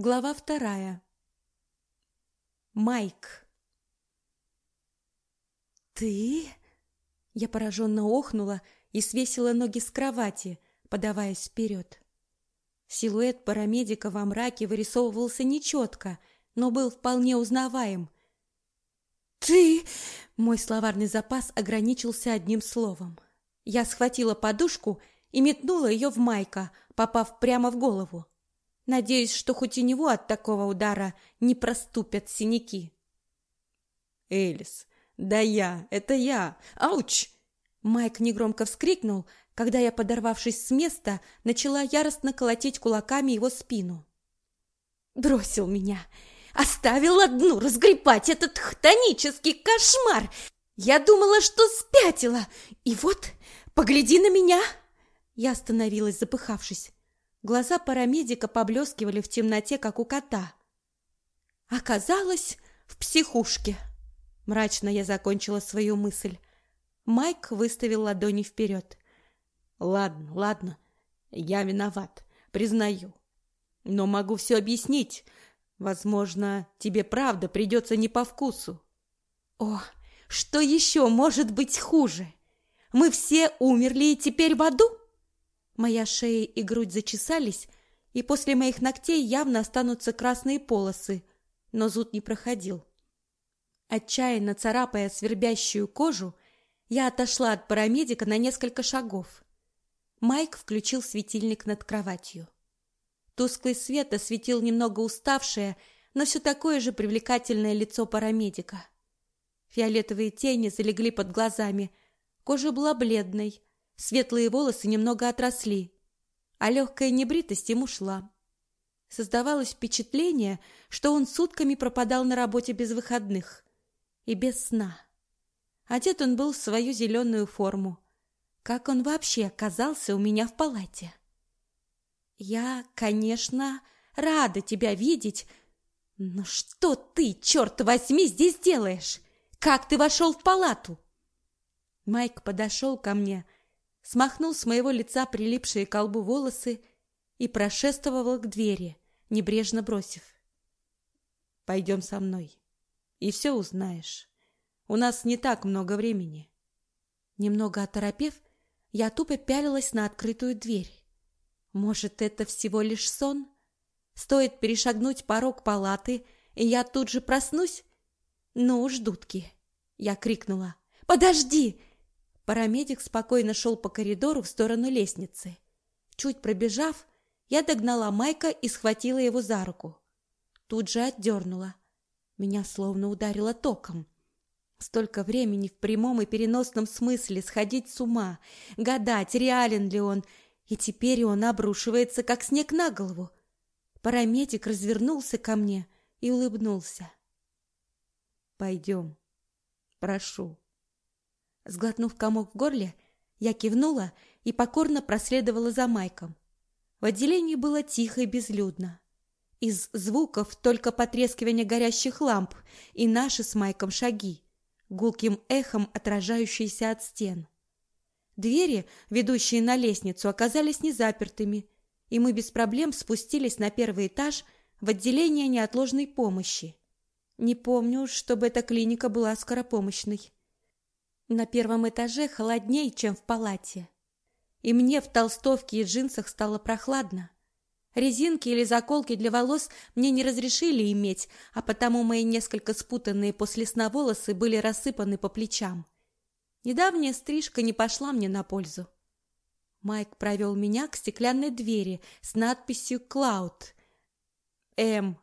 Глава вторая. Майк. «Ты?» Я пораженно охнула и свесила ноги с кровати, подаваясь вперед. Силуэт парамедика во мраке вырисовывался нечетко, но был вполне узнаваем. «Ты...» Мой словарный запас ограничился одним словом. Я схватила подушку и метнула ее в Майка, попав прямо в голову. Надеюсь, что хоть у него от такого удара не проступят синяки. Элис, да я, это я. Ауч! Майк негромко вскрикнул, когда я, подорвавшись с места, начала яростно колотить кулаками его спину. Бросил меня, оставил одну разгребать этот хтонический кошмар. Я думала, что спятила, и вот, погляди на меня. Я остановилась, запыхавшись. Глаза парамедика поблескивали в темноте, как у кота. Оказалось, в психушке. Мрачно я закончила свою мысль. Майк выставил ладони вперед. Ладно, ладно, я виноват, признаю. Но могу все объяснить. Возможно, тебе правда придется не по вкусу. О, что еще может быть хуже? Мы все умерли и теперь в аду? Моя шея и грудь зачесались, и после моих ногтей явно останутся красные полосы, но зуд не проходил. Отчаянно царапая свербящую кожу, я отошла от парамедика на несколько шагов. Майк включил светильник над кроватью. Тусклый свет осветил немного уставшее, но все такое же привлекательное лицо парамедика. Фиолетовые тени залегли под глазами, кожа была бледной, Светлые волосы немного отросли, а легкая небритость ему шла. Создавалось впечатление, что он сутками пропадал на работе без выходных и без сна. Одет он был в свою зеленую форму. Как он вообще оказался у меня в палате? Я, конечно, рада тебя видеть, но что ты, черт возьми, здесь делаешь? Как ты вошел в палату? Майк подошел ко мне, смахнул с моего лица прилипшие к колбу волосы и прошествовал к двери, небрежно бросив. «Пойдем со мной, и все узнаешь. У нас не так много времени». Немного оторопев, я тупо пялилась на открытую дверь. Может, это всего лишь сон? Стоит перешагнуть порог палаты, и я тут же проснусь? Ну уж, дудки! Я крикнула. «Подожди! Парамедик спокойно шел по коридору в сторону лестницы. Чуть пробежав, я догнала Майка и схватила его за руку. Тут же отдернула. Меня словно ударило током. Столько времени в прямом и переносном смысле сходить с ума, гадать, реален ли он, и теперь он обрушивается, как снег на голову. Парамедик развернулся ко мне и улыбнулся. «Пойдем, прошу». Сглотнув комок в горле, я кивнула и покорно проследовала за Майком. В отделении было тихо и безлюдно. Из звуков только потрескивание горящих ламп и наши с Майком шаги, гулким эхом отражающиеся от стен. Двери, ведущие на лестницу, оказались незапертыми, и мы без проблем спустились на первый этаж в отделение неотложной помощи. Не помню, чтобы эта клиника была скоропомощной. На первом этаже холоднее, чем в палате. И мне в толстовке и джинсах стало прохладно. Резинки или заколки для волос мне не разрешили иметь, а потому мои несколько спутанные после сна волосы были рассыпаны по плечам. Недавняя стрижка не пошла мне на пользу. Майк провел меня к стеклянной двери с надписью «Клауд». М.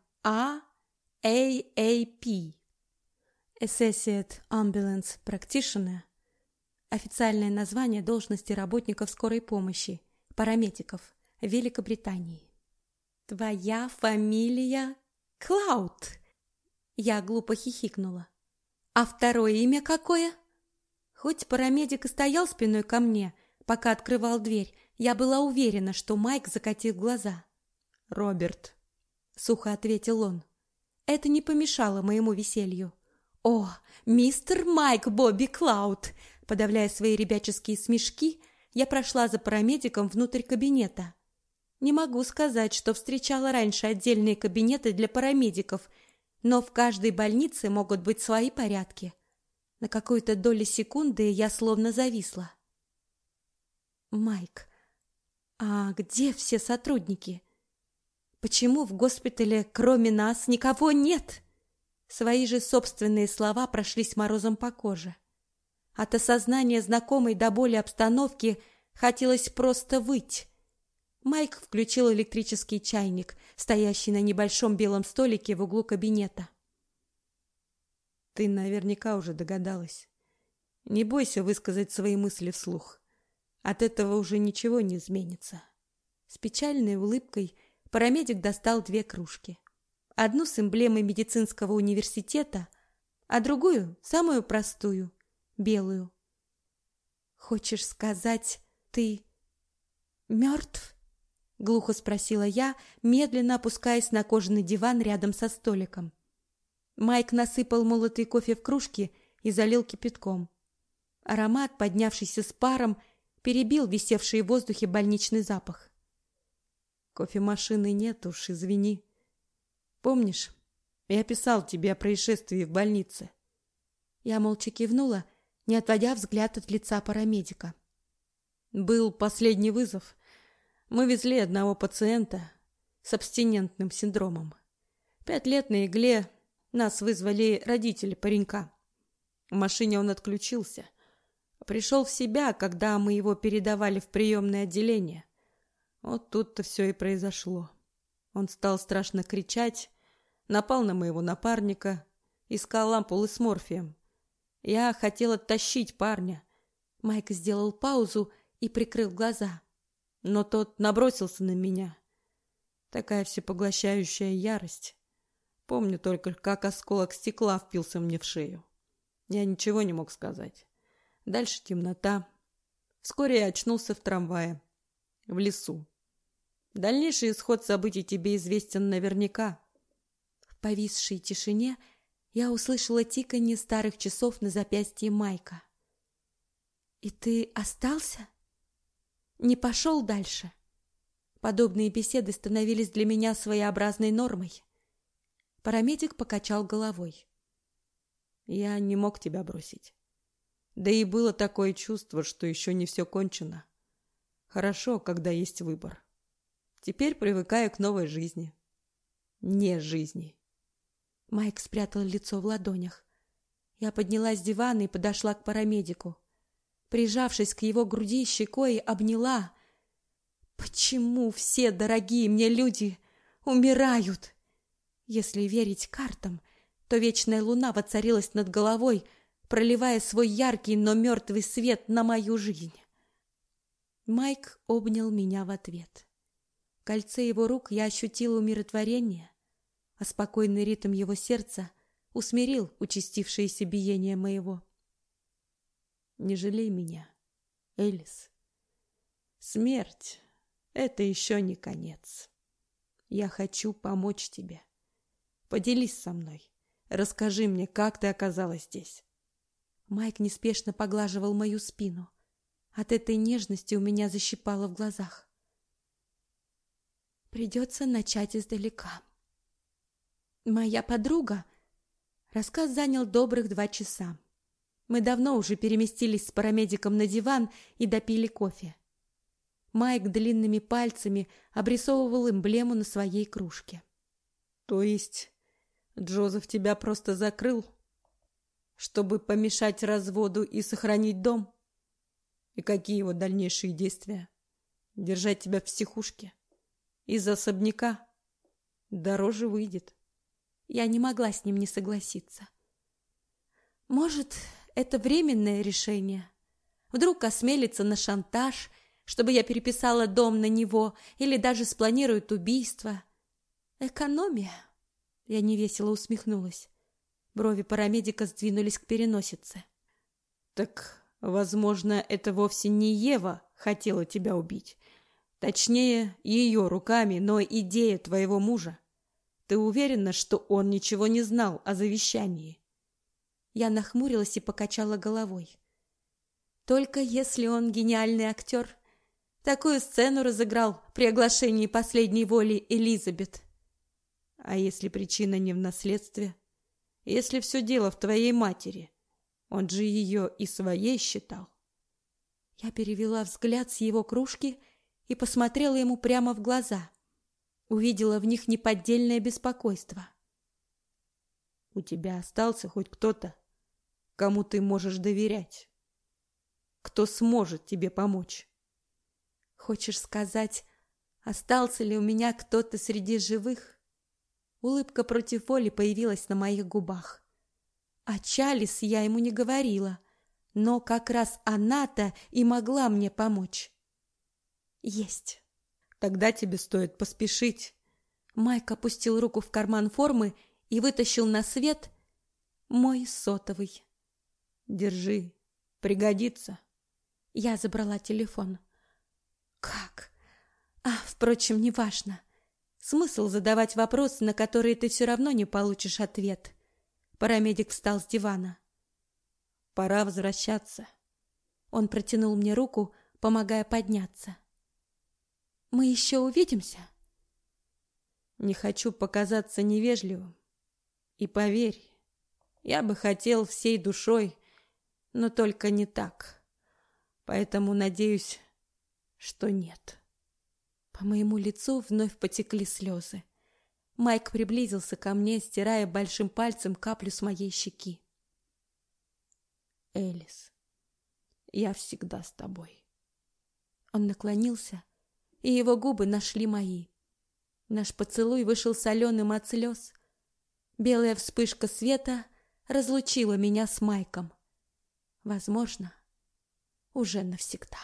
Associate Ambulance Practitioner – официальное название должности работников скорой помощи, парамедиков Великобритании. «Твоя фамилия Клауд?» Я глупо хихикнула. «А второе имя какое?» Хоть парамедик и стоял спиной ко мне, пока открывал дверь, я была уверена, что Майк закатил глаза. «Роберт», — сухо ответил он. Это не помешало моему веселью. «О, мистер Майк Бобби Клауд!» Подавляя свои ребяческие смешки, я прошла за парамедиком внутрь кабинета. Не могу сказать, что встречала раньше отдельные кабинеты для парамедиков, но в каждой больнице могут быть свои порядки. На какую-то долю секунды я словно зависла. Майк, а где все сотрудники? Почему в госпитале кроме нас никого нет? Свои же собственные слова прошлись морозом по коже. От осознания знакомой до боли обстановки хотелось просто выть. Майк включил электрический чайник, стоящий на небольшом белом столике в углу кабинета. Ты наверняка уже догадалась. Не бойся высказать свои мысли вслух. От этого уже ничего не изменится. С печальной улыбкой парамедик достал две кружки. Одну с эмблемой медицинского университета, а другую, самую простую, белую. Хочешь сказать, ты мертв? глухо спросила я, медленно опускаясь на кожаный диван рядом со столиком. Майк насыпал молотый кофе в кружки и залил кипятком. Аромат, поднявшийся с паром, перебил висевший в воздухе больничный запах. Кофемашины нет уж, извини. Помнишь, я писал тебе о происшествии в больнице. Я молча кивнула, не отводя взгляд от лица парамедика. Был последний вызов. Мы везли одного пациента с абстинентным синдромом. Пять лет на игле нас вызвали родители паренька. В машине он отключился. Пришел в себя, когда мы его передавали в приемное отделение. Вот тут-то все и произошло. Он стал страшно кричать, напал на моего напарника, искал ампулы с морфием. Я хотел оттащить парня. Майк сделал паузу и прикрыл глаза. Но тот набросился на меня. Такая всепоглощающая ярость. Помню только, как осколок стекла впился мне в шею. Я ничего не мог сказать. Дальше темнота. Вскоре я очнулся в трамвае. В лесу. Дальнейший исход событий тебе известен наверняка повисшей тишине я услышала тиканье старых часов на запястье Майка. «И ты остался? Не пошел дальше?» Подобные беседы становились для меня своеобразной нормой. Парамедик покачал головой. «Я не мог тебя бросить. Да и было такое чувство, что еще не все кончено. Хорошо, когда есть выбор. Теперь привыкаю к новой жизни. Не жизни». Майк спрятал лицо в ладонях. Я поднялась с дивана и подошла к парамедику. Прижавшись к его груди щекой, обняла. Почему все дорогие мне люди умирают? Если верить картам, то вечная луна воцарилась над головой, проливая свой яркий, но мертвый свет на мою жизнь. Майк обнял меня в ответ. В кольце его рук я ощутила умиротворение, а спокойный ритм его сердца усмирил участившееся биение моего. Не жалей меня, Элис. Смерть — это еще не конец. Я хочу помочь тебе. Поделись со мной. Расскажи мне, как ты оказалась здесь. Майк неспешно поглаживал мою спину. От этой нежности у меня защипало в глазах. Придется начать издалека. Моя подруга. Рассказ занял добрых два часа. Мы давно уже переместились с парамедиком на диван и допили кофе. Майк длинными пальцами обрисовывал эмблему на своей кружке. То есть Джозеф тебя просто закрыл, чтобы помешать разводу и сохранить дом? И какие его дальнейшие действия? Держать тебя в психушке? Из особняка? Дороже выйдет. Я не могла с ним не согласиться. Может, это временное решение? Вдруг осмелится на шантаж, чтобы я переписала дом на него или даже спланирует убийство. Экономия. Я невесело усмехнулась. Брови парамедика сдвинулись к переносице. Так, возможно, это вовсе не Ева хотела тебя убить. Точнее, ее руками, но идея твоего мужа. Ты уверена, что он ничего не знал о завещании? Я нахмурилась и покачала головой. Только если он гениальный актер. Такую сцену разыграл при оглашении последней воли Элизабет. А если причина не в наследстве? Если все дело в твоей матери? Он же ее и своей считал. Я перевела взгляд с его кружки и посмотрела ему прямо в глаза. Увидела в них неподдельное беспокойство. У тебя остался хоть кто-то, кому ты можешь доверять? Кто сможет тебе помочь? Хочешь сказать, остался ли у меня кто-то среди живых? Улыбка против воли появилась на моих губах. О Чалис я ему не говорила, но как раз она-то и могла мне помочь. Есть. Тогда тебе стоит поспешить. Майк опустил руку в карман формы и вытащил на свет мой сотовый. Держи, пригодится. Я забрала телефон. Как? А, впрочем, неважно. Смысл задавать вопросы, на которые ты все равно не получишь ответ. Парамедик встал с дивана. Пора возвращаться. Он протянул мне руку, помогая подняться. Мы еще увидимся? Не хочу показаться невежливым. И поверь, я бы хотел всей душой, но только не так. Поэтому надеюсь, что нет. По моему лицу вновь потекли слезы. Майк приблизился ко мне, стирая большим пальцем каплю с моей щеки. Элис, я всегда с тобой. Он наклонился, и его губы нашли мои. Наш поцелуй вышел соленым от слез. Белая вспышка света разлучила меня с Майком. Возможно, уже навсегда.